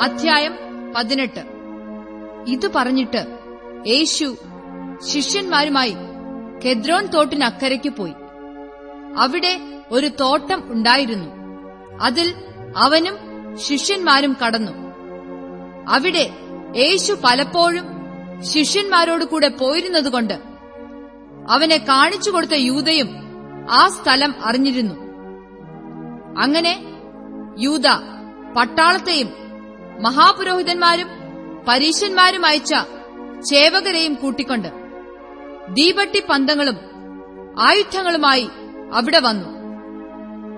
അധ്യായം പതിനെട്ട്. ഇത് പറഞ്ഞിട്ട് യേശു ശിഷ്യന്മാരുമായി കെദ്രോൻ തോട്ടിനക്കരയ്ക്ക് പോയി. അവിടെ ഒരു തോട്ടം ഉണ്ടായിരുന്നു. അതിൽ അവനും ശിഷ്യന്മാരും കടന്നു. അവിടെ യേശു പലപ്പോഴും ശിഷ്യന്മാരോട് കൂടെ പോയിരുന്നതുകൊണ്ട് അവനെ കാണിച്ചു കൊടുത്ത യൂതയും ആ സ്ഥലം അറിഞ്ഞിരുന്നു. അങ്ങനെ യൂത പട്ടാളത്തെയും മഹാപുരോഹിതന്മാരും പരീശന്മാരും അയച്ച ചേവകരെയും കൂട്ടിക്കൊണ്ട് ദീപട്ടി പന്തങ്ങളും ആയുധങ്ങളുമായി അവിടെ വന്നു.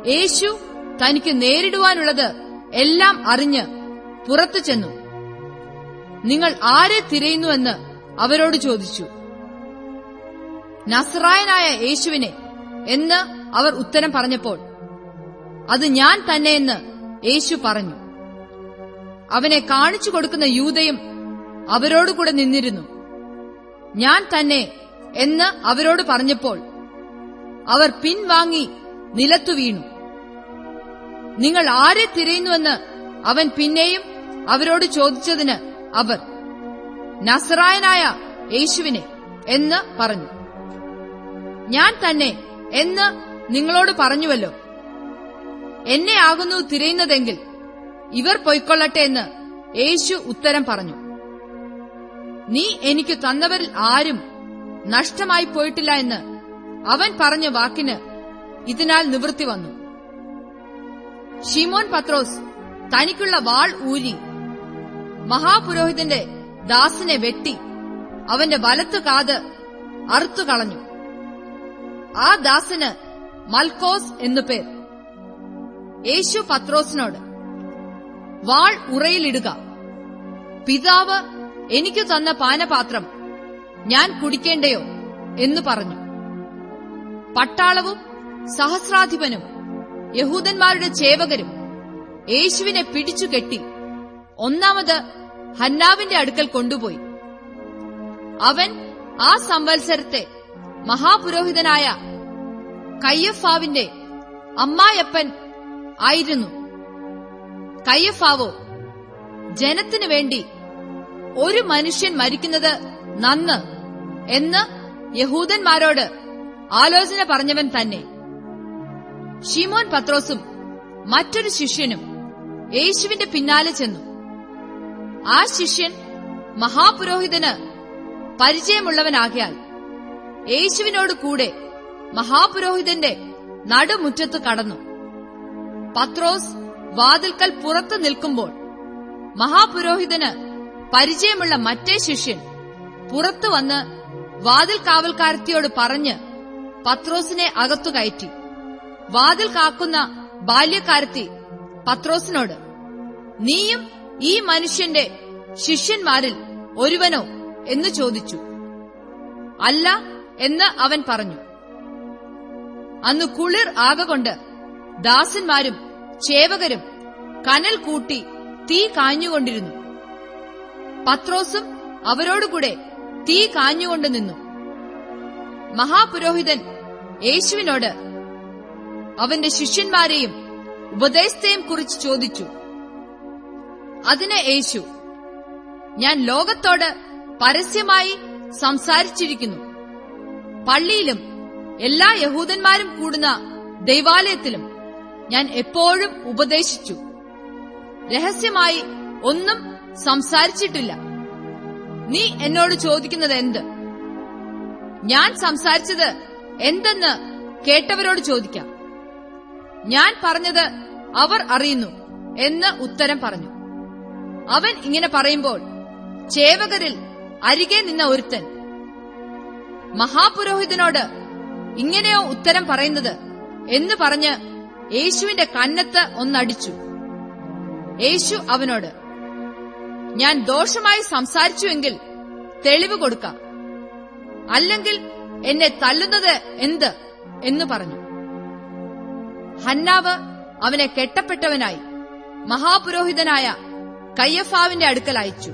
യേശു തനിക്ക് നേരിടുവാനുള്ളത് എല്ലാം അറിഞ്ഞ് പുറത്തു ചെന്നു. നിങ്ങൾ ആരെ തിരയുന്നുവെന്ന് അവരോട് ചോദിച്ചു. നസ്രായനായ യേശുവിനെ എന്ന് അവർ ഉത്തരം പറഞ്ഞപ്പോൾ അത് ഞാൻ തന്നെയെന്ന് യേശു പറഞ്ഞു. അവനെ കാണിച്ചു കൊടുക്കുന്ന യൂതയും അവരോടുകൂടെ നിന്നിരുന്നു. ഞാൻ തന്നെ എന്ന് അവരോട് പറഞ്ഞപ്പോൾ അവർ പിൻവാങ്ങി നിലത്തു വീണു. നിങ്ങൾ ആരെ തിരയുന്നുവെന്ന് അവൻ പിന്നെയും അവരോട് ചോദിച്ചതിന് അവർ നസറായനായ യേശുവിനെ എന്ന് പറഞ്ഞു. ഞാൻ തന്നെ എന്ന് നിങ്ങളോട് പറഞ്ഞുവല്ലോ. എന്നെ ആകുന്നു തിരയുന്നതെങ്കിൽ ഇവർ പൊയ്ക്കൊള്ളട്ടെ എന്ന് യേശു ഉത്തരം പറഞ്ഞു. നീ എനിക്ക് തന്നവരിൽ ആരും നഷ്ടമായി പോയിട്ടില്ല എന്ന് അവൻ പറഞ്ഞ വാക്കിന് ഇതിനാൽ നിവൃത്തി വന്നു. ഷിമോൻ പത്രോസ് തനിക്കുള്ള വാൾ ഊരി മഹാപുരോഹിതന്റെ ദാസിനെ വെട്ടി അവന്റെ വലത്തു കാത് അറുത്തു കളഞ്ഞു. ആ ദാസിന് മൽക്കോസ് എന്നു പേർ. യേശു പത്രോസിനോട് വാൾ ഉറയിലിടുക. പിതാവ് എനിക്ക് തന്ന പാനപാത്രം ഞാൻ കുടിക്കേണ്ടയോ? എന്ന് പറഞ്ഞു. പട്ടാളവും സഹസ്രാധിപനും യഹൂദന്മാരുടെ ചേവകരും യേശുവിനെ പിടിച്ചു കെട്ടി ഒന്നാമത് ഹന്നാവിന്റെ അടുക്കൽ കൊണ്ടുപോയി. അവൻ ആ സംവത്സരത്തെ മഹാപുരോഹിതനായ കയ്യഫാവിന്റെ അമ്മായപ്പൻ ആയിരുന്നു. കയ്യഫാവോ? ജനത്തിനു വേണ്ടി ഒരു മനുഷ്യൻ മരിക്കുന്നത് നന്ന് എന്ന് യഹൂദന്മാരോട് ആലോചന പറഞ്ഞവൻ തന്നെ. ഷിമോൻ പത്രോസും മറ്റൊരു ശിഷ്യനും യേശുവിന്റെ പിന്നാലെ ചെന്നു. ആ ശിഷ്യൻ മഹാപുരോഹിതന് പരിചയമുള്ളവനാകിയാൽ യേശുവിനോട് കൂടെ മഹാപുരോഹിതന്റെ നടുമുറ്റത്ത് കടന്നു. പത്രോസ് വാതിൽക്കൽ പുറത്തു നിൽക്കുമ്പോൾ മഹാപുരോഹിതന് പരിചയമുള്ള മറ്റേ ശിഷ്യൻ പുറത്തു വന്ന് വാതിൽ കാവൽക്കാരത്തിയോട് പറഞ്ഞ് പത്രോസിനെ അകത്തു കയറ്റി. വാതിൽ കാക്കുന്ന ബാല്യക്കാരത്തി പത്രോസിനോട് നീയും ഈ മനുഷ്യന്റെ ശിഷ്യന്മാരിൽ ഒരുവനോ? എന്ന് ചോദിച്ചു. അല്ല എന്ന് അവൻ പറഞ്ഞു. അന്ന് കുളിർ ആകൊണ്ട് ദാസന്മാരും ചേവകരും കനൽ കൂട്ടി തീ കാഞ്ഞുകൊണ്ടിരുന്നു. പത്രോസും അവരോടുകൂടെ തീ കാഞ്ഞുകൊണ്ട് നിന്നു. മഹാപുരോഹിതൻ യേശുവിനോട് അവന്റെ ശിഷ്യന്മാരെയും ഉപദേശത്തെയും കുറിച്ച് ചോദിച്ചു. അതിന് യേശു ഞാൻ ലോകത്തോട് പരസ്യമായി സംസാരിച്ചിരിക്കുന്നു. പള്ളിയിലും എല്ലാ യഹൂദന്മാരും കൂടുന്ന ദൈവാലയത്തിലും ഞാൻ എപ്പോഴും ഉപദേശിച്ചു. രഹസ്യമായി ഒന്നും സംസാരിച്ചിട്ടില്ല. നീ എന്നോട് ചോദിക്കുന്നത് എന്ത്? ഞാൻ സംസാരിച്ചത് എന്തെന്ന് കേട്ടവരോട് ചോദിക്കാം. ഞാൻ പറഞ്ഞത് അവർ അറിയുന്നു എന്ന് ഉത്തരം പറഞ്ഞു. അവൻ ഇങ്ങനെ പറയുമ്പോൾ ചേവകരിൽ അരികെ നിന്ന ഒരുത്തൻ മഹാപുരോഹിതനോട് ഇങ്ങനെയോ ഉത്തരം പറയുന്നത് എന്ന് പറഞ്ഞ് യേശുവിന്റെ കന്നത്ത് ഒന്നടിച്ചു. യേശു അവനോട് ഞാൻ ദോഷമായി സംസാരിച്ചുവെങ്കിൽ തെളിവ് കൊടുക്കാം. അല്ലെങ്കിൽ എന്നെ തല്ലുന്നത് എന്ത്? എന്ന് പറഞ്ഞു. ഹന്നാവ് അവനെ കെട്ടപ്പെട്ടവനായി മഹാപുരോഹിതനായ കയ്യഫാവിന്റെ അടുക്കൽ അയച്ചു.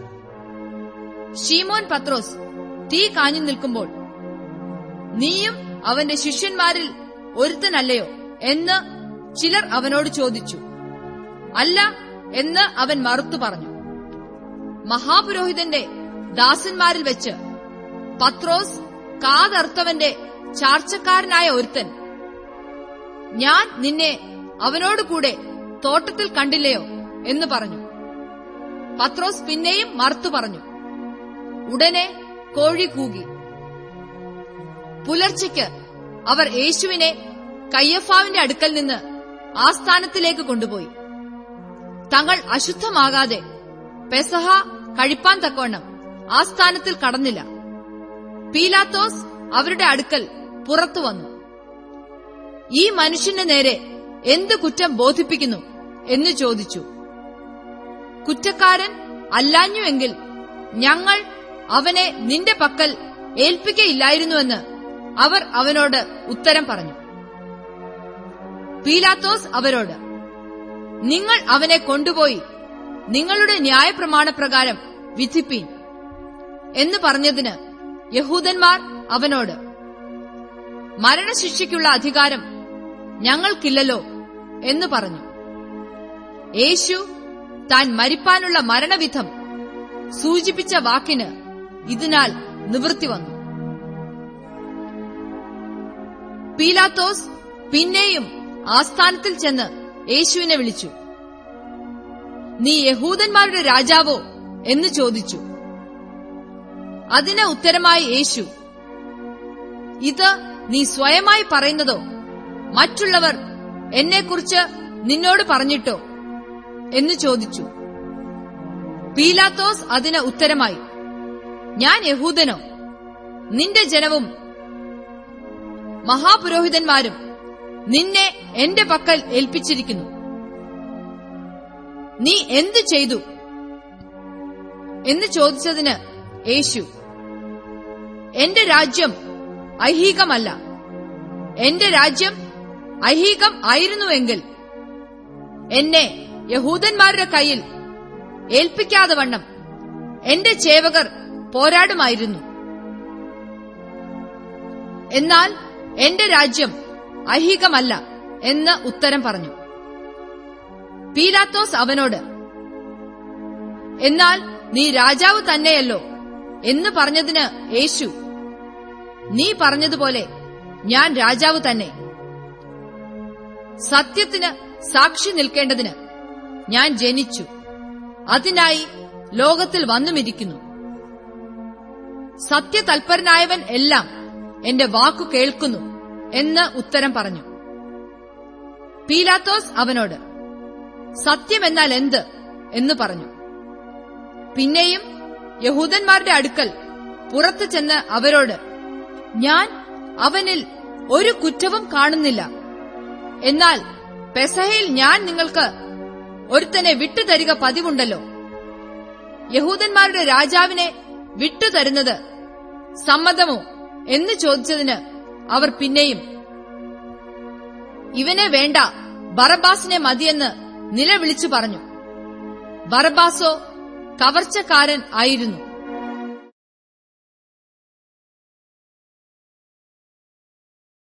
ഷീമോൻ പത്രോസ് തീ കാഞ്ഞു നിൽക്കുമ്പോൾ നീയും അവന്റെ ശിഷ്യന്മാരിൽ ഒരുത്തനല്ലയോ? എന്ന് ചിലർ അവനോട് ചോദിച്ചു അല്ല എന്ന് അവൻ മറുത്തു പറഞ്ഞു. മഹാപുരോഹിതന്റെ ദാസന്മാരിൽ വെച്ച് പത്രോസ് കാതർത്തവന്റെ ചാർച്ചക്കാരനായ ഒരുത്തൻ ഞാൻ നിന്നെ അവനോടുകൂടെ തോട്ടത്തിൽ കണ്ടില്ലയോ? എന്ന് പറഞ്ഞു. പത്രോസ് പിന്നെയും മറുത്തു പറഞ്ഞു ഉടനെ കോഴി കൂകി. പുലർച്ചയ്ക്ക് അവർ യേശുവിനെ കയ്യഫാവിന്റെ അടുക്കൽ നിന്ന് ആസ്ഥാനത്തിലേക്ക് കൊണ്ടുപോയി. തങ്ങൾ അശുദ്ധമാകാതെ പെസഹ കഴിപ്പാൻ തക്കവണ്ണം ആസ്ഥാനത്തിൽ കടന്നില്ല. പീലാത്തോസ് അവരുടെ അടുക്കൽ പുറത്തു വന്നു. ഈ മനുഷ്യന് നേരെ എന്ത് കുറ്റം ബോധിപ്പിക്കുന്നു എന്ന് ചോദിച്ചു. കുറ്റക്കാരൻ അല്ലാഞ്ഞുവെങ്കിൽ ഞങ്ങൾ അവനെ നിന്റെ പക്കൽ ഏൽപ്പിക്കയില്ലായിരുന്നുവെന്ന് അവർ അവനോട് ഉത്തരം പറഞ്ഞു. പീലാത്തോസ് അവരോട് നിങ്ങൾ അവനെ കൊണ്ടുപോയി നിങ്ങളുടെ ന്യായപ്രമാണപ്രകാരം വിധിപ്പീൻ എന്ന് പറഞ്ഞതിന് യഹൂദന്മാർ അവനോട് മരണശിക്ഷയ്ക്കുള്ള അധികാരം ഞങ്ങൾക്കില്ലല്ലോ എന്ന് പറഞ്ഞു. യേശു താൻ മരിപ്പാനുള്ള മരണവിധം സൂചിപ്പിച്ച വാക്കിന് ഇതിനാൽ നിവൃത്തി വന്നു. പീലാത്തോസ് പിന്നെയും ആസ്ഥാനത്തിൽ ചെന്ന് യേശുവിനെ വിളിച്ചു. നീ യഹൂദന്മാരുടെ രാജാവോ എന്ന് ചോദിച്ചു. അതിന് ഉത്തരമായി യേശു ഇത് നീ സ്വയമായി പറയുന്നതോ? മറ്റുള്ളവർ എന്നെക്കുറിച്ച് നിന്നോട് പറഞ്ഞിട്ടോ? എന്ന് ചോദിച്ചു. പീലാത്തോസ് അതിന് ഉത്തരമായി ഞാൻ യഹൂദനോ? നിന്റെ ജനവും മഹാപുരോഹിതന്മാരും നിന്നെ എന്റെ പക്കൽ ഏൽപ്പിച്ചിരിക്കുന്നു. നീ എന്തു ചെയ്തു? എന്ന് ചോദിച്ചതിന് യേശു എന്റെ രാജ്യം ഐഹികമല്ല. എന്റെ രാജ്യം ഐഹികം ആയിരുന്നുവെങ്കിൽ എന്നെ യഹൂദന്മാരുടെ കയ്യിൽ ഏൽപ്പിക്കാതെ വണ്ണം എന്റെ ചേവകർ പോരാടുമായിരുന്നു. എന്നാൽ എന്റെ രാജ്യം ഐഹികമല്ല എന്ന് ഉത്തരം പറഞ്ഞു. പീലാത്തോസ് അവനോട് എന്നാൽ നീ രാജാവ് തന്നെയല്ലോ എന്ന് പറഞ്ഞതിന് യേശു നീ പറഞ്ഞതുപോലെ ഞാൻ രാജാവ് തന്നെ. സത്യത്തിന് സാക്ഷി നിൽക്കേണ്ടതിന് ഞാൻ ജനിച്ചു. അതിനായി ലോകത്തിൽ വന്നുമിരിക്കുന്നു. സത്യതൽപരനായവൻ എല്ലാം എന്റെ വാക്കു കേൾക്കുന്നു. എന്ന് ഉത്തരം പറഞ്ഞു. പീലാത്തോസ് അവനോട് സത്യമെന്നാൽ എന്ത്? എന്ന് പറഞ്ഞു. പിന്നെയും യഹൂദന്മാരുടെ അടുക്കൽ പുറത്തു ചെന്ന് അവരോട് ഞാൻ അവനിൽ ഒരു കുറ്റവും കാണുന്നില്ല. എന്നാൽ പെസഹയിൽ ഞാൻ നിങ്ങൾക്ക് ഒരുത്തനെ വിട്ടുതരിക പതിവുണ്ടല്ലോ. യഹൂദന്മാരുടെ രാജാവിനെ വിട്ടുതരുന്നത് സമ്മതമോ? എന്ന് ചോദിച്ചതിന് അവർ പിന്നെയും ഇവനെ വേണ്ട ബറബാസിനെ മതിയെന്ന് നിലവിളിച്ചു പറഞ്ഞു. ബറബാസോ കവർച്ചക്കാരൻ ആയിരുന്നു.